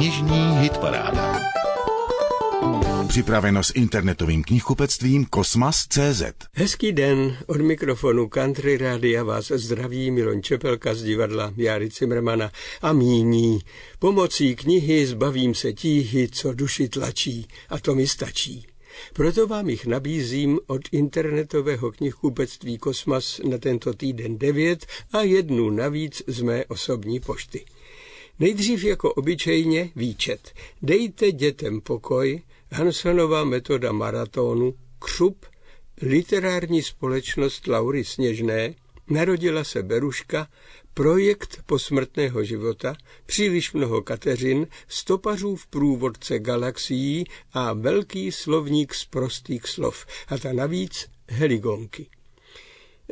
Knižní hitparáda. Připraveno s internetovým knihkupectvím Kosmas.cz Hezký den, od mikrofonu Country Rádia vás zdraví Milon Čepelka z divadla Jary Cimrmana a míní. Pomocí knihy zbavím se tíhy, co duši tlačí a to mi stačí. Proto vám jich nabízím od internetového knihkupectví Kosmas na tento týden 9 a jednu navíc z mé osobní pošty. Nejdřív jako obyčejně výčet. Dejte dětem pokoj, Hansonová metoda maratonu, křup, literární společnost Laury Sněžné, narodila se Beruška, projekt posmrtného života, příliš mnoho Kateřin, stopařů v průvodce galaxií a velký slovník z prostých slov, a ta navíc heligonky.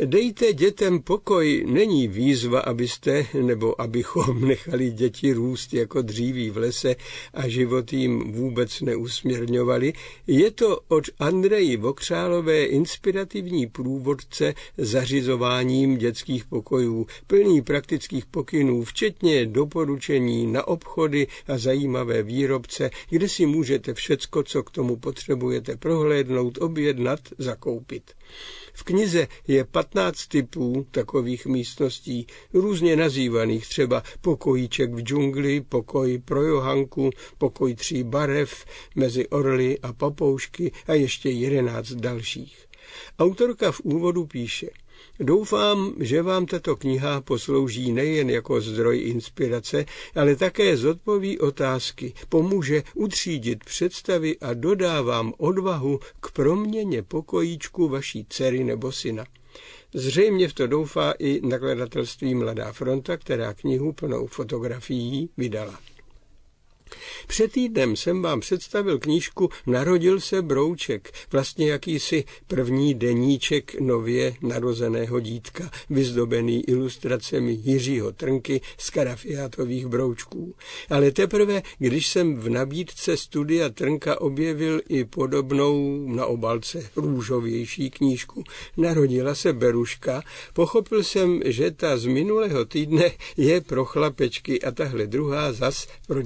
Dejte dětem pokoj není výzva, abyste nebo abychom nechali děti růst jako dříví v lese a život jim vůbec neusměrňovali. Je to od Andreji Vokřálové inspirativní průvodce zařizováním dětských pokojů, plný praktických pokynů, včetně doporučení na obchody a zajímavé výrobce, kde si můžete všecko, co k tomu potřebujete prohlédnout, objednat, zakoupit. V knize je 15 typů takových místností, různě nazývaných třeba pokojíček v džungli, pokoj pro Johanku, pokoj tří barev, mezi orly a papoušky a ještě jedenáct dalších. Autorka v úvodu píše – Doufám, že vám tato kniha poslouží nejen jako zdroj inspirace, ale také zodpoví otázky, pomůže utřídit představy a dodá vám odvahu k proměně pokojíčku vaší dcery nebo syna. Zřejmě v to doufá i nakladatelství Mladá fronta, která knihu plnou fotografií vydala. Před týdnem jsem vám představil knížku Narodil se brouček, vlastně jakýsi první deníček nově narozeného dítka, vyzdobený ilustracemi Jiřího Trnky z karafiátových broučků. Ale teprve, když jsem v nabídce studia Trnka objevil i podobnou na obalce růžovější knížku. Narodila se Beruška, pochopil jsem, že ta z minulého týdne je pro chlapečky a tahle druhá zas pro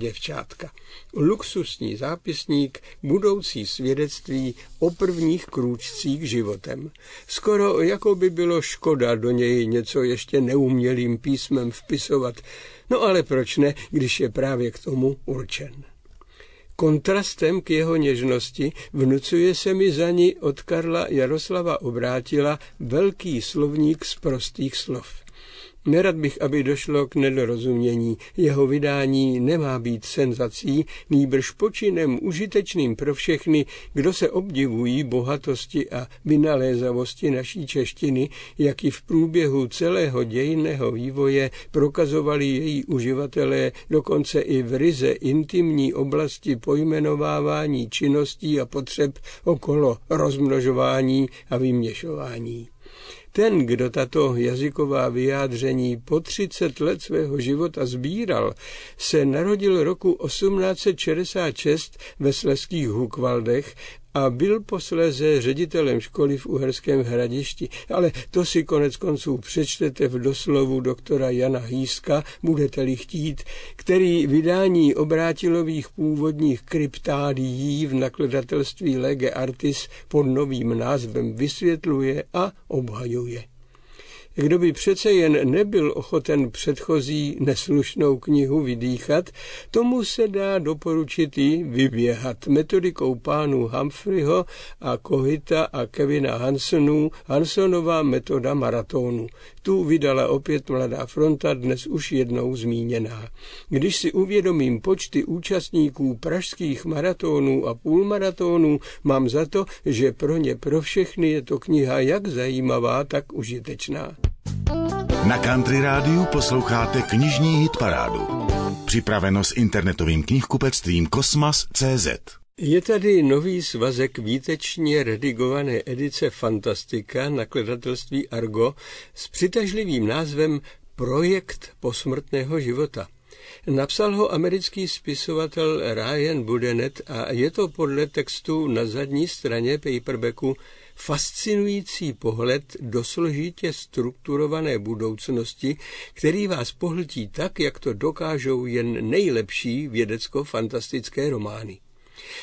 děvčátka luxusní zápisník, budoucí svědectví o prvních krůčcích životem. Skoro jako by bylo škoda do něj něco ještě neumělým písmem vpisovat, no ale proč ne, když je právě k tomu určen. Kontrastem k jeho něžnosti vnucuje se mi za ní od Karla Jaroslava Obrátila velký slovník z prostých slov. Nerad bych, aby došlo k nedorozumění. Jeho vydání nemá být senzací, nýbrž počinem užitečným pro všechny, kdo se obdivují bohatosti a vynalézavosti naší češtiny, jak i v průběhu celého dějinného vývoje prokazovali její uživatelé dokonce i v ryze intimní oblasti pojmenovávání činností a potřeb okolo rozmnožování a vyměšování. Ten, kdo tato jazyková vyjádření po 30 let svého života sbíral, se narodil roku 1866 ve Sleských Hukvaldech a byl posléze ředitelem školy v Uherském hradišti. Ale to si konec konců přečtete v doslovu doktora Jana Hýska, budete-li chtít, který vydání obrátilových původních kryptádií v nakladatelství Lege Artis pod novým názvem vysvětluje a obhajuje. Kdo by přece jen nebyl ochoten předchozí neslušnou knihu vydýchat, tomu se dá doporučit i vyběhat metodikou pánů Humphreyho a Kohita a Kevina Hansonů Hansonová metoda maratonu. Tu vydala opět Mladá fronta, dnes už jednou zmíněná. Když si uvědomím počty účastníků pražských maratonů a půlmaratonů, mám za to, že pro ně pro všechny je to kniha jak zajímavá, tak užitečná. Na Country Rádiu posloucháte knižní hitparádu. Připraveno s internetovým knihkupectvím Kosmas.cz. Je tady nový svazek výtečně redigované edice Fantastika nakladatelství Argo s přitažlivým názvem Projekt posmrtného života. Napsal ho americký spisovatel Ryan Budenet a je to podle textu na zadní straně paperbacku fascinující pohled do složitě strukturované budoucnosti, který vás pohltí tak, jak to dokážou jen nejlepší vědecko-fantastické romány.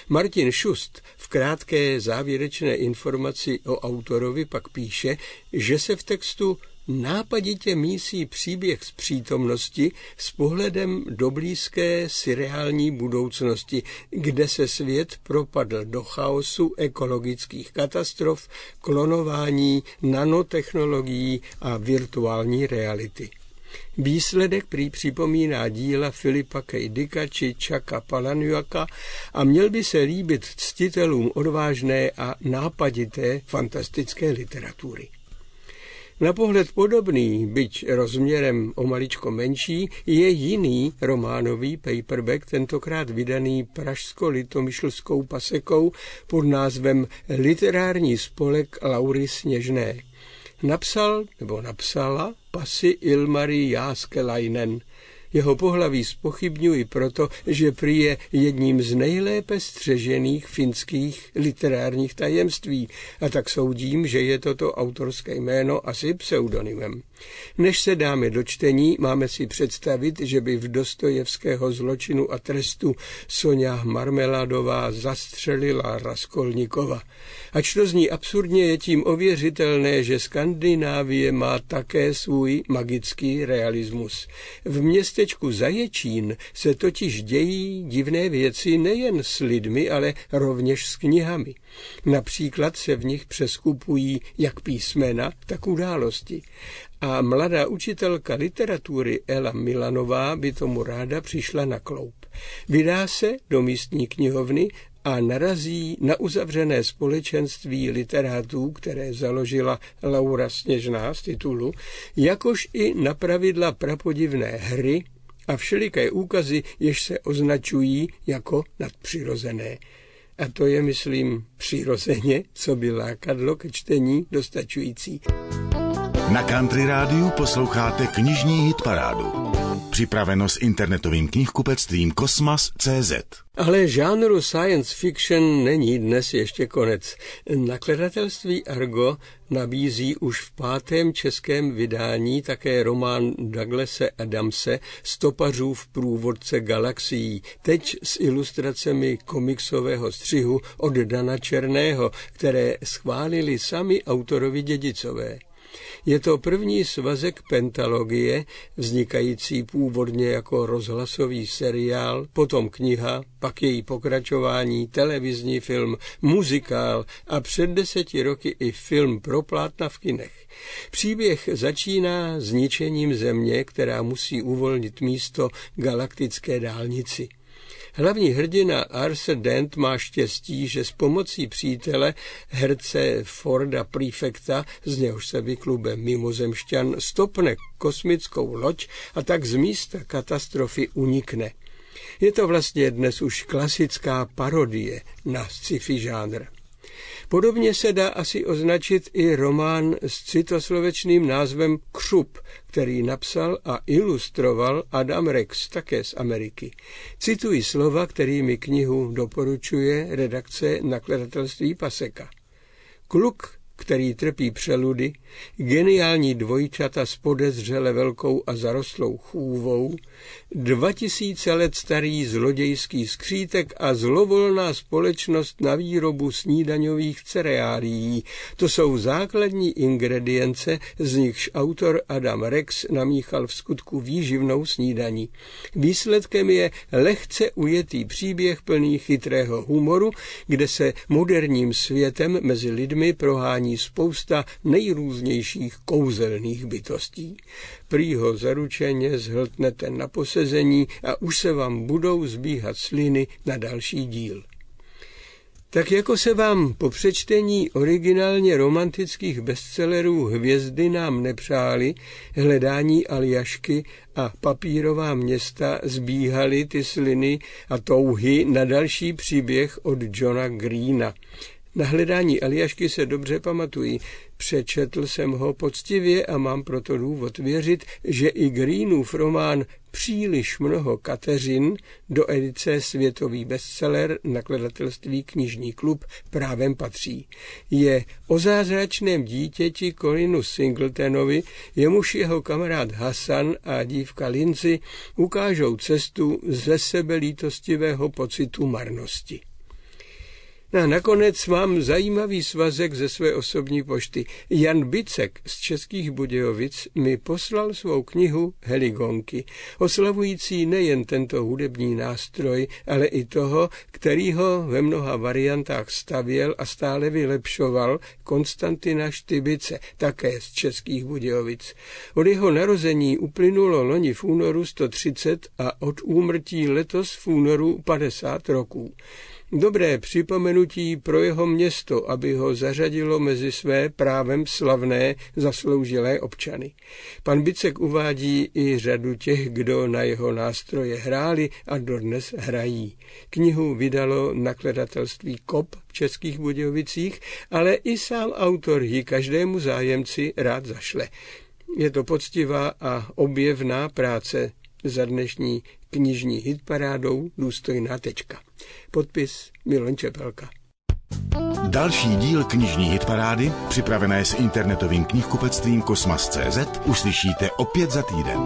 Martin Šust v krátké závěrečné informaci o autorovi pak píše, že se v textu nápaditě mísí příběh z přítomnosti s pohledem do blízké surreální budoucnosti, kde se svět propadl do chaosu ekologických katastrof, klonování, nanotechnologií a virtuální reality. Výsledek prý připomíná díla Filipa K. Dicka či Čaka Palaniuaka a měl by se líbit ctitelům odvážné a nápadité fantastické literatury. Na pohled podobný, byť rozměrem o maličko menší, je jiný románový paperback, tentokrát vydaný pražsko-litomyšlskou pasekou pod názvem Literární spolek Laury Sněžné. Napsal nebo napsala Pasi Ilmari Jáskelainen. Jeho pohlaví spochybňuji proto, že prý je jedním z nejlépe střežených finských literárních tajemství a tak soudím, že je toto autorské jméno asi pseudonymem. Než se dáme do čtení, máme si představit, že by v Dostojevského zločinu a trestu Sonja Marmeladová zastřelila Raskolnikova. Ač to zní absurdně, je tím ověřitelné, že Skandinávie má také svůj magický realismus. V městečku Zaječín se totiž dějí divné věci nejen s lidmi, ale rovněž s knihami. Například se v nich přeskupují jak písmena, tak události. A mladá učitelka literatury Ela Milanová by tomu ráda přišla na kloup. Vydá se do místní knihovny a narazí na uzavřené společenství literátů, které založila Laura Sněžná z titulu, jakož i na pravidla prapodivné hry a všeliké úkazy, jež se označují jako nadpřirozené. A to je, myslím, přirozeně, co by lákadlo ke čtení dostačující. Na Country Rádiu posloucháte knižní hitparádu. Připraveno s internetovým knihkupectvím Kosmas.cz. Ale žánru science fiction není dnes ještě konec. Nakladatelství Argo nabízí už v pátém českém vydání také román Douglase Adamse Stopařů v průvodce galaxií, teď s ilustracemi komiksového střihu od Dana Černého, které schválili sami autorovi dědicové. Je to první svazek pentalogie, vznikající původně jako rozhlasový seriál, potom kniha, pak její pokračování, televizní film, muzikál a před deseti roky i film pro plátna v kinech. Příběh začíná zničením země, která musí uvolnit místo galaktické dálnici. Hlavní hrdina Arse Dent má štěstí, že s pomocí přítele, herce Forda Prefekta, z něhož se vyklube mimozemšťan, stopne kosmickou loď a tak z místa katastrofy unikne. Je to vlastně dnes už klasická parodie na sci-fi žánr. Podobně se dá asi označit i román s citoslovečným názvem Křup, který napsal a ilustroval Adam Rex, také z Ameriky. Cituji slova, kterými knihu doporučuje redakce nakladatelství Paseka. Kluk který trpí přeludy, geniální dvojčata s podezřele velkou a zarostlou chůvou, dva tisíce let starý zlodějský skřítek a zlovolná společnost na výrobu snídaňových cereálií. To jsou základní ingredience, z nichž autor Adam Rex namíchal v skutku výživnou snídaní. Výsledkem je lehce ujetý příběh plný chytrého humoru, kde se moderním světem mezi lidmi prohání ní spousta nejrůznějších kouzelných bytostí. Prý ho zaručeně zhltnete na posezení a už se vám budou zbíhat sliny na další díl. Tak jako se vám po přečtení originálně romantických bestsellerů Hvězdy nám nepřáli, hledání Aljašky a papírová města zbíhaly ty sliny a touhy na další příběh od Johna Greena. Na hledání Eliašky se dobře pamatují. Přečetl jsem ho poctivě a mám proto důvod věřit, že i Greenův román Příliš mnoho Kateřin do edice Světový bestseller nakladatelství Knižní klub právem patří. Je o zázračném dítěti Colinu Singletonovi, jemuž jeho kamarád Hasan a dívka Lindsay ukážou cestu ze sebelítostivého pocitu marnosti. A nakonec mám zajímavý svazek ze své osobní pošty. Jan Bicek z Českých Budějovic mi poslal svou knihu Heligonky, oslavující nejen tento hudební nástroj, ale i toho, který ho ve mnoha variantách stavěl a stále vylepšoval Konstantina Štybice, také z Českých Budějovic. Od jeho narození uplynulo loni v únoru 130 a od úmrtí letos v únoru 50 roků. Dobré připomenutí pro jeho město, aby ho zařadilo mezi své právem slavné zasloužilé občany. Pan Bicek uvádí i řadu těch, kdo na jeho nástroje hráli a dodnes hrají. Knihu vydalo nakladatelství KOP v Českých Budějovicích, ale i sám autor ji každému zájemci rád zašle. Je to poctivá a objevná práce za dnešní knižní hitparádou důstojná tečka. Podpis Milan Čepelka. Další díl knižní hitparády, připravené s internetovým knihkupectvím Kosmas.cz, uslyšíte opět za týden.